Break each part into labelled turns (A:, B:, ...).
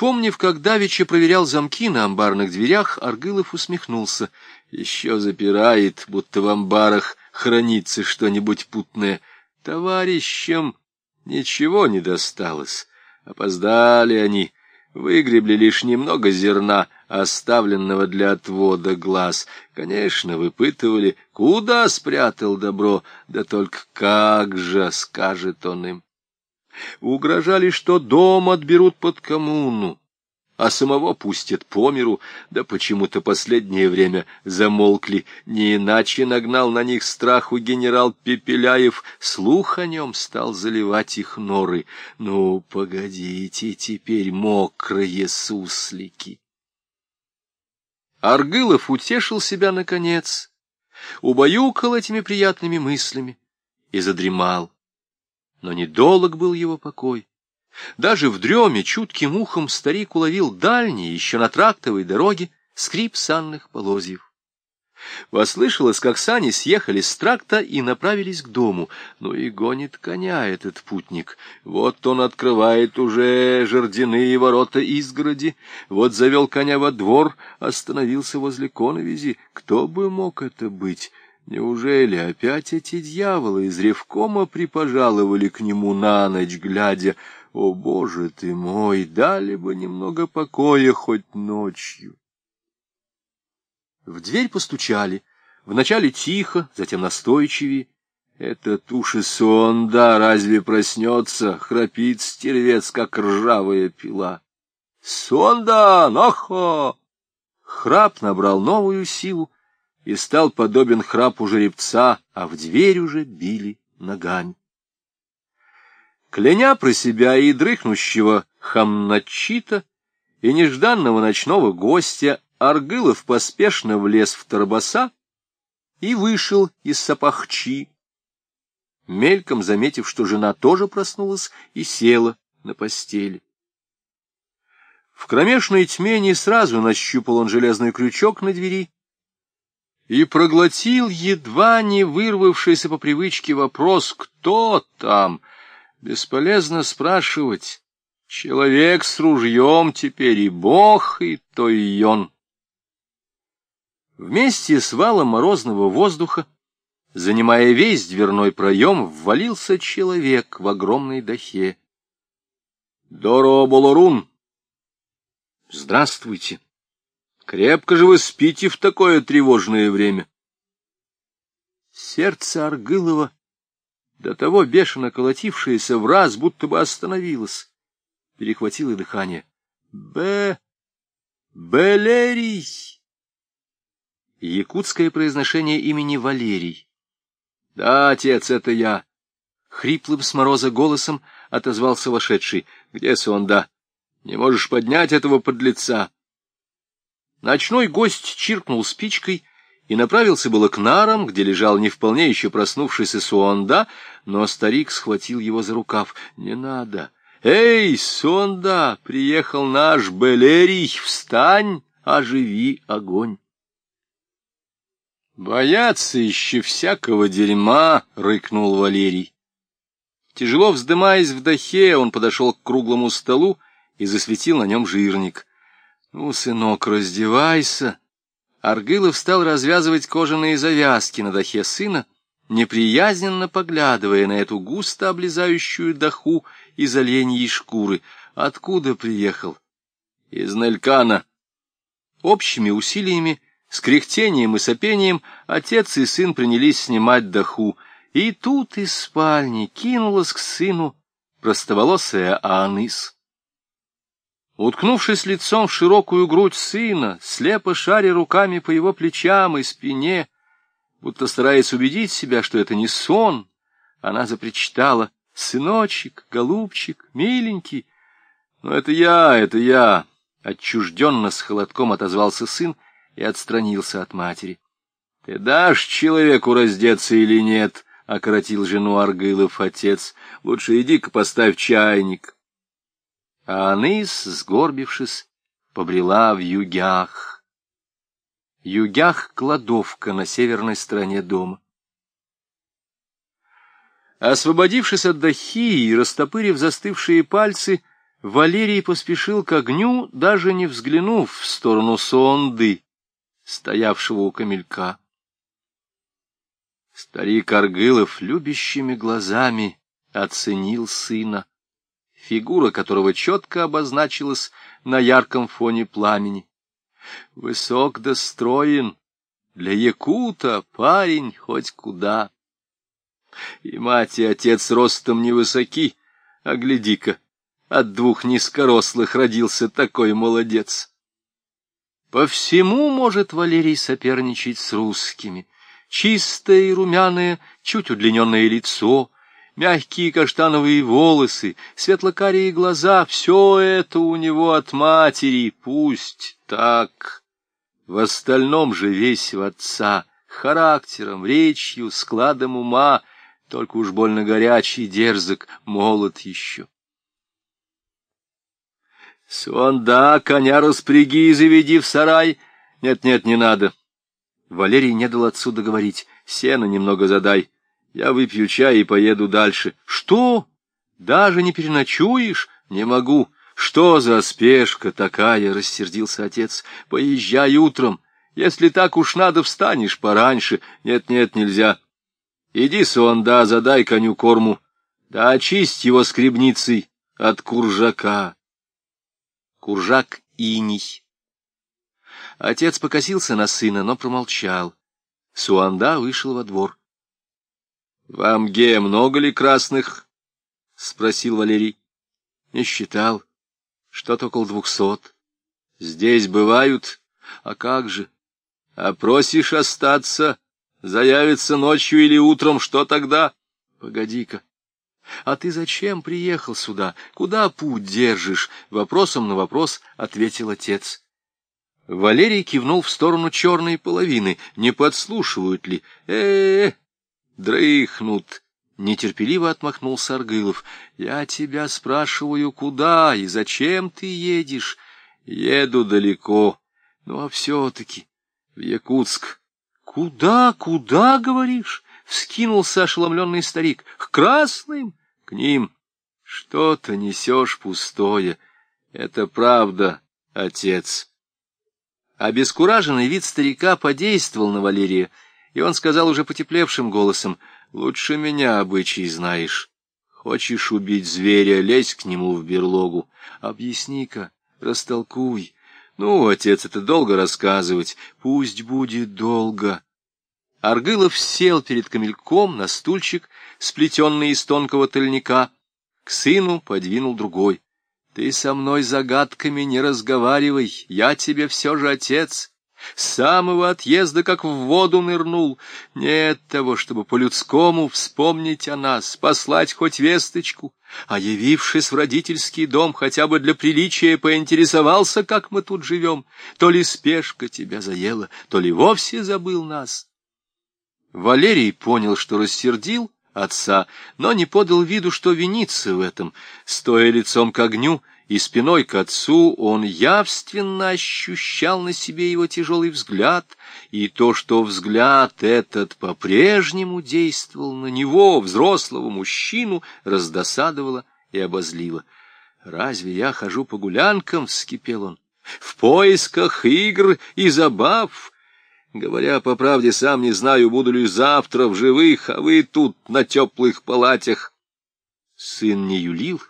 A: Вспомнив, как Давича проверял замки на амбарных дверях, Аргылов усмехнулся. Еще запирает, будто в амбарах хранится что-нибудь путное. Товарищам ничего не досталось. Опоздали они, выгребли лишь немного зерна, оставленного для отвода глаз. Конечно, выпытывали, куда спрятал добро, да только как же, скажет он им. Угрожали, что дом отберут под коммуну, а самого пустят по миру, да почему-то последнее время замолкли, не иначе нагнал на них страху генерал Пепеляев, слух о нем стал заливать их норы. Ну, погодите, теперь мокрые суслики. Аргылов утешил себя наконец, убаюкал этими приятными мыслями и задремал. Но недолг был его покой. Даже в дреме чутким ухом старик уловил дальний, еще на трактовой дороге, скрип санных полозьев. Послышалось, как сани съехали с тракта и направились к дому. Ну и гонит коня этот путник. Вот он открывает уже жердяные ворота изгороди. Вот завел коня во двор, остановился возле коновизи. Кто бы мог это быть? Неужели опять эти дьяволы из ревкома припожаловали к нему на ночь, глядя, «О, Боже ты мой, дали бы немного покоя хоть ночью!» В дверь постучали, вначале тихо, затем настойчивее. Этот уши сон, да, разве проснется, храпит стервец, как ржавая пила. «Сонда, нахо!» Храп набрал новую силу, и стал подобен храпу жеребца, а в дверь уже били ногами. Кляня про себя и дрыхнущего хамначита, и нежданного ночного гостя, Аргылов поспешно влез в торбоса и вышел из сапахчи, мельком заметив, что жена тоже проснулась и села на постели. В кромешной тьме не сразу нащупал он железный крючок на двери, и проглотил едва не вырвавшийся по привычке вопрос «Кто там?». Бесполезно спрашивать. Человек с ружьем теперь и бог, и то и он. Вместе с валом морозного воздуха, занимая весь дверной проем, ввалился человек в огромной дахе. Доро Болорун. Здравствуйте. Крепко же вы спите в такое тревожное время. Сердце Аргылова, до того бешено колотившееся в раз, будто бы остановилось, перехватило дыхание. Б. Белерий. Якутское произношение имени Валерий. Да, отец, это я. Хриплым с мороза голосом отозвался вошедший. Где сонда? Не можешь поднять этого подлеца? Ночной гость чиркнул спичкой и направился было к нарам, где лежал не вполне еще проснувшийся Суонда, но старик схватил его за рукав. «Не надо! Эй, Суонда, приехал наш Белерий, встань, оживи огонь!» «Бояться еще всякого дерьма!» — рыкнул Валерий. Тяжело вздымаясь в дахе, он подошел к круглому столу и засветил на нем жирник — ну, сынок, раздевайся. Аргылов стал развязывать кожаные завязки на дахе сына, неприязненно поглядывая на эту густо облезающую даху из оленьей шкуры. Откуда приехал? Из Нелькана. Общими усилиями, с кряхтением и сопением, отец и сын принялись снимать даху, и тут из спальни кинулась к сыну простоволосая Анис. Уткнувшись лицом в широкую грудь сына, слепо шаря руками по его плечам и спине, будто стараясь убедить себя, что это не сон, она запричитала «Сыночек, голубчик, миленький». «Но это я, это я!» Отчужденно с холодком отозвался сын и отстранился от матери. «Ты дашь человеку раздеться или нет?» — окоротил жену Аргылов отец. «Лучше иди-ка поставь чайник». А Анис, сгорбившись, побрела в югях. Югях — кладовка на северной стороне дома. Освободившись от дахи и растопырив застывшие пальцы, Валерий поспешил к огню, даже не взглянув в сторону сонды, стоявшего у камелька. Старик Аргылов любящими глазами оценил сына, фигура которого четко обозначилась на ярком фоне пламени. Высок достроен, для якута парень хоть куда. И мать и отец ростом невысоки, а гляди-ка, от двух низкорослых родился такой молодец. По всему может Валерий соперничать с русскими. Чистое и румяное, чуть удлиненное лицо, мягкие каштановые волосы, светлокарие глаза — все это у него от матери, пусть так. В остальном же весь в отца, характером, речью, складом ума, только уж больно горячий, дерзок, молод еще. Суанда, коня распряги и заведи в сарай. Нет-нет, не надо. Валерий не дал отсюда говорить. Сено немного задай. Я выпью чай и поеду дальше. Что? Даже не переночуешь? Не могу. Что за спешка такая? Рассердился отец. Поезжай утром. Если так уж надо, встанешь пораньше. Нет-нет, нельзя. Иди, Суанда, задай коню корму. Да очисть его скребницей от куржака. Куржак иней. Отец покосился на сына, но промолчал. Суанда вышел во двор. — Вам, Ге, много ли красных? — спросил Валерий. — Не считал. Что-то около двухсот. — Здесь бывают? А как же? А просишь остаться? Заявится ночью или утром, что тогда? Погоди-ка. «А ты зачем приехал сюда? Куда путь держишь?» Вопросом на вопрос ответил отец. Валерий кивнул в сторону черной половины. Не подслушивают ли? э э дрыхнут. Нетерпеливо отмахнулся Аргылов. «Я тебя спрашиваю, куда и зачем ты едешь?» «Еду далеко. Ну, а все-таки в Якутск». «Куда, куда, говоришь?» — вскинулся ошеломленный старик. «К красным? к ним. Что-то несешь пустое. Это правда, отец. Обескураженный вид старика подействовал на Валерия, и он сказал уже потеплевшим голосом, «Лучше меня обычай знаешь. Хочешь убить зверя, лезь к нему в берлогу. Объясни-ка, растолкуй. Ну, отец, это долго рассказывать. Пусть будет долго». Аргылов сел перед камельком на стульчик, сплетенный из тонкого тыльника. К сыну подвинул другой. — Ты со мной загадками не разговаривай, я тебе все же отец. С самого отъезда как в воду нырнул. Нет того, чтобы по-людскому вспомнить о нас, послать хоть весточку, а явившись в родительский дом, хотя бы для приличия поинтересовался, как мы тут живем. То ли спешка тебя заела, то ли вовсе забыл нас. Валерий понял, что рассердил отца, но не подал виду, что винится в этом. Стоя лицом к огню и спиной к отцу, он явственно ощущал на себе его тяжелый взгляд, и то, что взгляд этот по-прежнему действовал на него, взрослого мужчину, раздосадовало и обозлило. «Разве я хожу по гулянкам?» — вскипел он. «В поисках игр и забав». Говоря по правде, сам не знаю, буду ли завтра в живых, а вы тут на теплых палатях. Сын не юлил,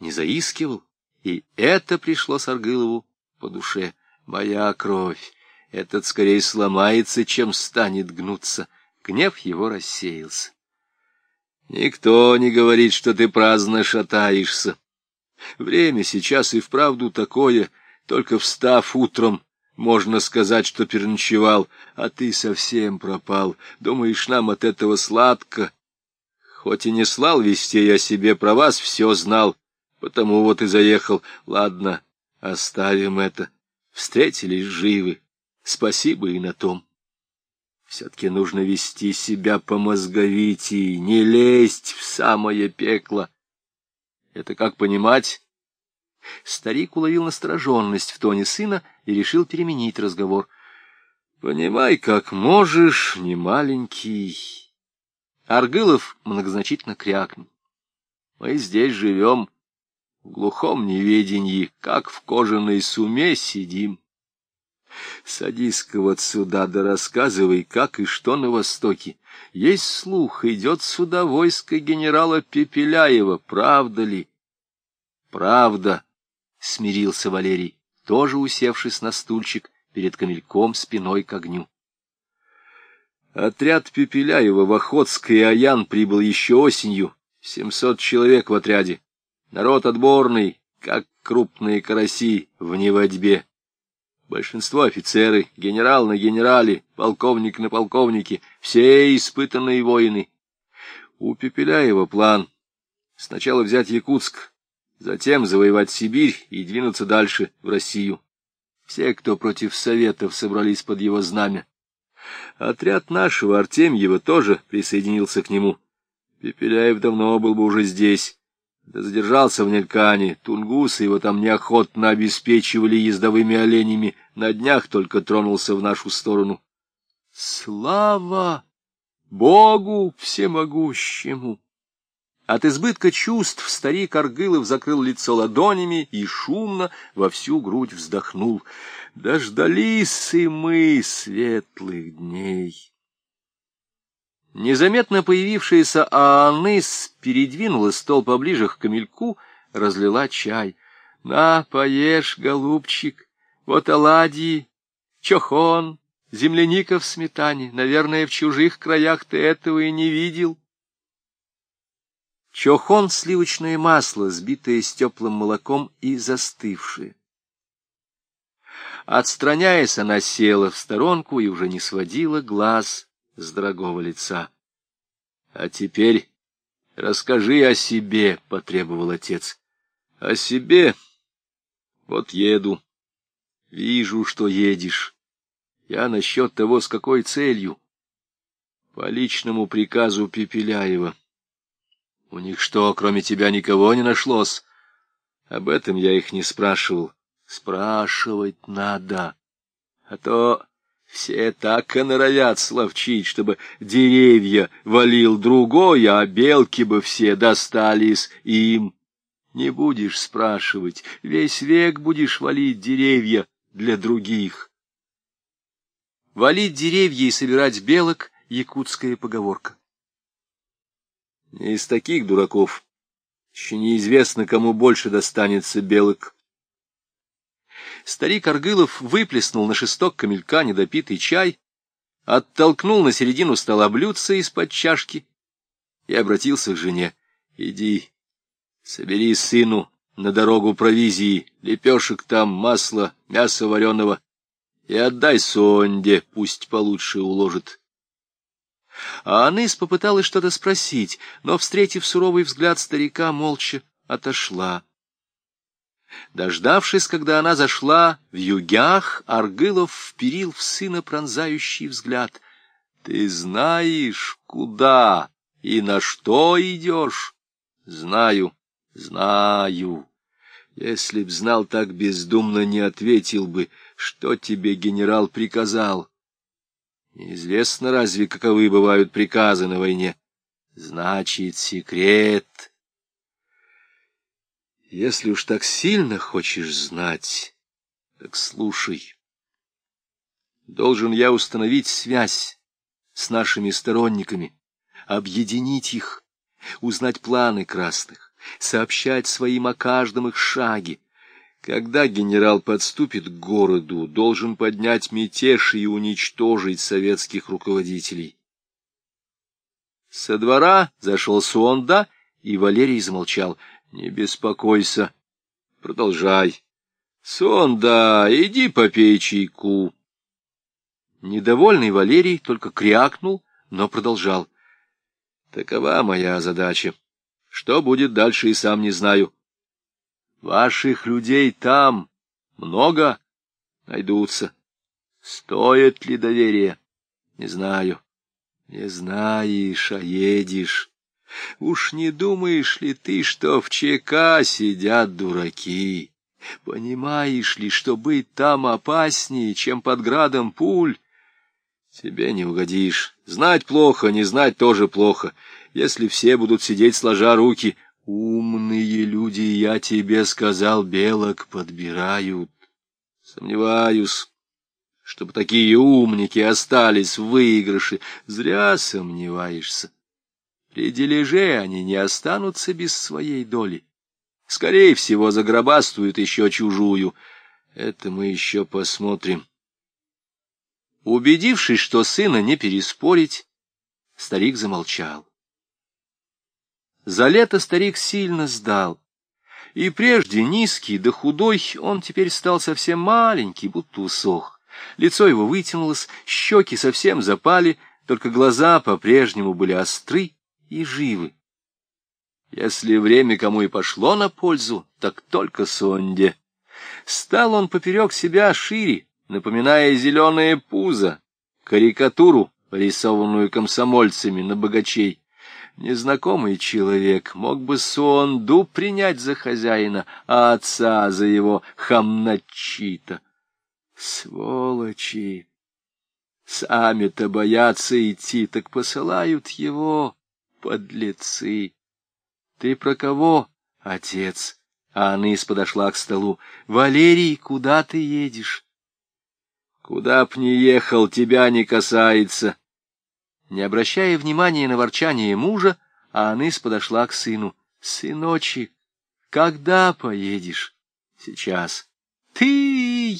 A: не заискивал, и это пришло Саргылову по душе. Моя кровь, этот скорее сломается, чем станет гнуться. Гнев его рассеялся. Никто не говорит, что ты праздно шатаешься. Время сейчас и вправду такое, только встав утром, можно сказать, что переночевал, а ты совсем пропал. Думаешь, нам от этого сладко? Хоть и не слал вестей о себе, про вас все знал, потому вот и заехал. Ладно, оставим это. Встретились живы. Спасибо и на том. Все-таки нужно вести себя по-мозговитии, не лезть в самое пекло. Это как понимать? Старик уловил настороженность в тоне сына и решил переменить разговор. — Понимай, как можешь, не маленький. Аргылов многозначительно крякнул. — Мы здесь живем в глухом неведении, как в кожаной суме сидим. Садись-ка вот сюда, да рассказывай, как и что на Востоке. Есть слух, идет сюда войско генерала Пепеляева, правда ли? Правда, — смирился Валерий, тоже усевшись на стульчик перед камельком спиной к огню. Отряд Пепеляева в Охотск и Аян прибыл еще осенью, семьсот человек в отряде. Народ отборный, как крупные караси в неводьбе. Большинство офицеры, генерал на генерале, полковник на полковнике, все испытанные воины. У Пепеляева план сначала взять Якутск, затем завоевать Сибирь и двинуться дальше, в Россию. Все, кто против Советов, собрались под его знамя. Отряд нашего Артемьева тоже присоединился к нему. Пепеляев давно был бы уже здесь. Да задержался в Нелькане. Тунгусы его там неохотно обеспечивали ездовыми оленями. На днях только тронулся в нашу сторону. Слава Богу всемогущему! От избытка чувств старик Аргылов закрыл лицо ладонями и шумно во всю грудь вздохнул. Дождались и мы светлых дней. Незаметно появившаяся Ааныс передвинула стол поближе к камельку, разлила чай. — На, поешь, голубчик, вот оладьи, чохон, земляника в сметане. Наверное, в чужих краях ты этого и не видел. Чохон — сливочное масло, сбитое с теплым молоком и застывшее. Отстраняясь, она села в сторонку и уже не сводила глаз с дорогого лица. — А теперь расскажи о себе, — потребовал отец. — О себе? Вот еду. Вижу, что едешь. Я насчет того, с какой целью. По личному приказу Пепеляева. У них что, кроме тебя никого не нашлось? Об этом я их не спрашивал. Спрашивать надо. А то все так и норовят словчить, чтобы деревья валил другой, а белки бы все достались им. Не будешь спрашивать, весь век будешь валить деревья для других. Валить деревья и собирать белок — якутская поговорка. Не из таких дураков. Еще неизвестно, кому больше достанется белок. Старик Аргылов выплеснул на шесток камелька недопитый чай, оттолкнул на середину стола блюдце из-под чашки и обратился к жене. — Иди, собери сыну на дорогу провизии, лепешек там, масла, мяса вареного, и отдай Сонде, пусть получше уложит. А Аныс попыталась что-то спросить, но, встретив суровый взгляд старика, молча отошла. Дождавшись, когда она зашла в югях, Аргылов вперил в сына пронзающий взгляд. — Ты знаешь, куда и на что идешь? — Знаю, знаю. Если б знал так бездумно, не ответил бы, что тебе генерал приказал. Неизвестно разве, каковы бывают приказы на войне. Значит, секрет. Если уж так сильно хочешь знать, так слушай. Должен я установить связь с нашими сторонниками, объединить их, узнать планы красных, сообщать своим о каждом их шаге, когда генерал подступит к городу, должен поднять мятеж и уничтожить советских руководителей. Со двора зашел Суонда, и Валерий замолчал. — Не беспокойся. Продолжай. — Сонда, иди попей чайку. Недовольный Валерий только крякнул, но продолжал. — Такова моя задача. Что будет дальше, и сам не знаю. — Ваших людей там много найдутся. Стоит ли доверие? Не знаю. Не знаешь, а едешь. Уж не думаешь ли ты, что в ЧК сидят дураки? Понимаешь ли, что быть там опаснее, чем под градом пуль? Тебе не угодишь. Знать плохо, не знать тоже плохо. Если все будут сидеть сложа руки, Умные люди, я тебе сказал, белок подбирают. Сомневаюсь, чтобы такие умники остались в выигрыше. Зря сомневаешься. При дележе они не останутся без своей доли. Скорее всего, загробаствуют еще чужую. Это мы еще посмотрим. Убедившись, что сына не переспорить, старик замолчал. За лето старик сильно сдал. И прежде низкий да худой, он теперь стал совсем маленький, будто усох. Лицо его вытянулось, щеки совсем запали, только глаза по-прежнему были остры и живы. Если время кому и пошло на пользу, так только Сонде. Стал он поперек себя шире, напоминая зеленое пузо, карикатуру, рисованную комсомольцами на богачей. Незнакомый человек мог бы Суонду принять за хозяина, а отца за его хамначита. Сволочи! Сами-то боятся идти, так посылают его, подлецы. Ты про кого, отец? А Аныс подошла к столу. Валерий, куда ты едешь? Куда б ни ехал, тебя не касается. Не обращая внимания на ворчание мужа, Аныс подошла к сыну. — Сыночек, когда поедешь? — Сейчас. — Ты!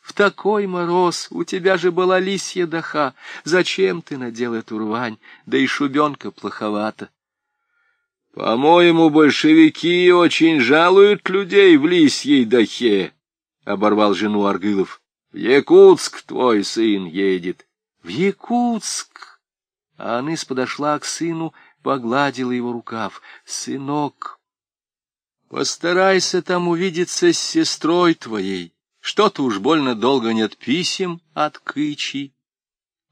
A: В такой мороз! У тебя же была лисья даха. Зачем ты надел эту рвань? Да и шубенка плоховата. — По-моему, большевики очень жалуют людей в лисьей дахе, — оборвал жену Аргылов. — В Якутск твой сын едет. — В Якутск! А Аныс подошла к сыну, погладила его рукав. «Сынок, постарайся там увидеться с сестрой твоей. Что-то уж больно долго нет писем от Кычи».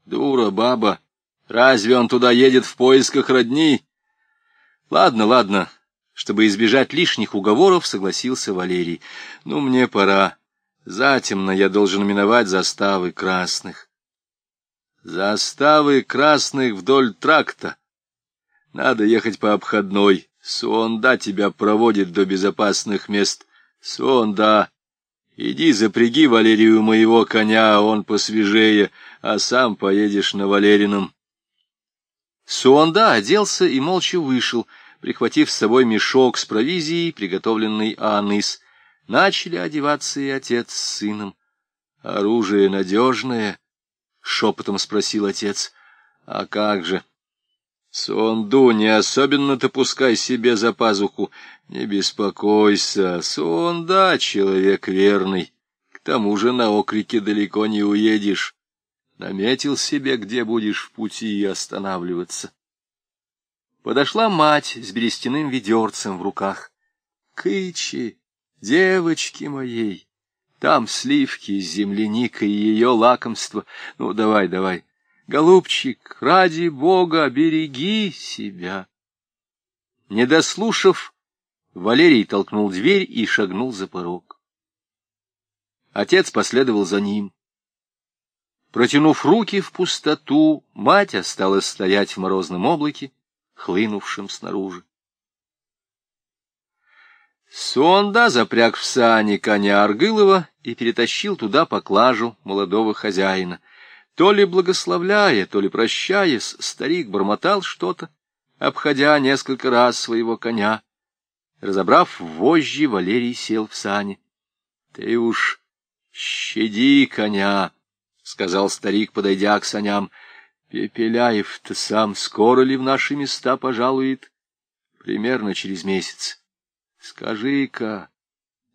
A: «Дура баба! Разве он туда едет в поисках родни?» «Ладно, ладно». Чтобы избежать лишних уговоров, согласился Валерий. «Ну, мне пора. Затемно я должен миновать заставы красных». Заставы красных вдоль тракта. Надо ехать по обходной. Суонда тебя проводит до безопасных мест. Суонда, иди запряги Валерию моего коня, он посвежее, а сам поедешь на Валерином. Суонда оделся и молча вышел, прихватив с собой мешок с провизией, приготовленный Аныс. Начали одеваться и отец с сыном. Оружие надежное —— шепотом спросил отец. — А как же? — Сонду не особенно-то пускай себе за пазуху. Не беспокойся, Сонда — человек верный. К тому же на окрике далеко не уедешь. Наметил себе, где будешь в пути останавливаться. Подошла мать с берестяным ведерцем в руках. — Кычи, девочки моей! Там сливки с земляникой и ее лакомство. Ну, давай, давай. Голубчик, ради бога, береги себя. Не дослушав, Валерий толкнул дверь и шагнул за порог. Отец последовал за ним. Протянув руки в пустоту, мать осталась стоять в морозном облаке, хлынувшем снаружи. Сонда запряг в сани коня Аргылова и перетащил туда поклажу молодого хозяина. То ли благословляя, то ли прощаясь, старик бормотал что-то, обходя несколько раз своего коня. Разобрав вожжи, Валерий сел в сани. — Ты уж щади коня, — сказал старик, подойдя к саням. — Пепеляев-то сам скоро ли в наши места пожалует? — Примерно через месяц. Скажи-ка,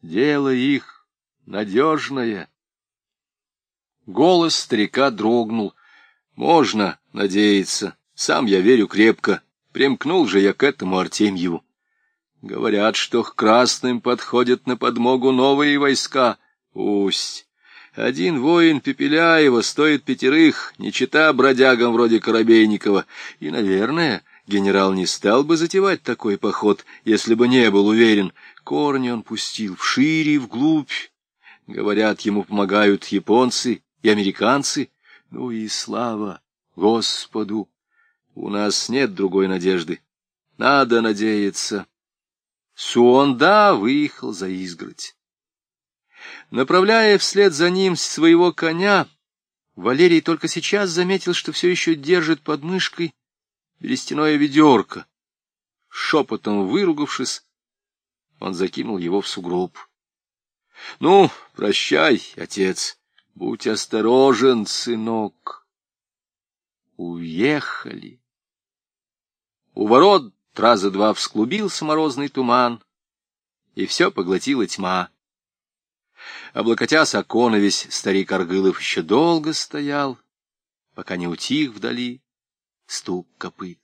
A: дело их надежное. Голос старика дрогнул. Можно надеяться. Сам я верю крепко. Примкнул же я к этому Артемьеву. Говорят, что к красным подходят на подмогу новые войска. Пусть. Один воин Пепеляева стоит пятерых, не чита бродягам вроде Коробейникова. И, наверное, Генерал не стал бы затевать такой поход, если бы не был уверен. Корни он пустил вшире и вглубь. Говорят, ему помогают японцы и американцы. Ну и слава Господу! У нас нет другой надежды. Надо надеяться. Суонда выехал за изгородь. Направляя вслед за ним своего коня, Валерий только сейчас заметил, что все еще держит под мышкой берестяное ведерко. Шепотом выругавшись, он закинул его в сугроб. — Ну, прощай, отец, будь осторожен, сынок. Уехали. У ворот раза два всклубился морозный туман, и все поглотила тьма. Облокотясь окона весь старик Аргылов еще долго стоял, пока не утих вдали стук копыт.